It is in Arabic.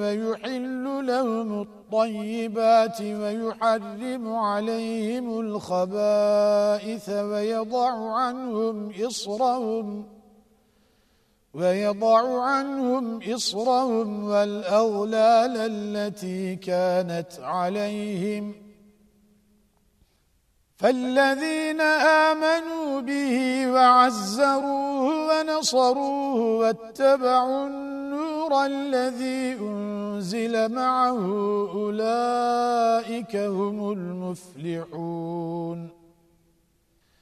ويحل لهم الطيبات ويحرم عليهم الخبائث ويضع عنهم إصرهم ويضع عنهم إصرهم والأغلال التي كانت عليهم فالذين آمنوا به وعزروه ونصروه واتبعوا النور الذي أنزل معه أولئك هم المفلحون.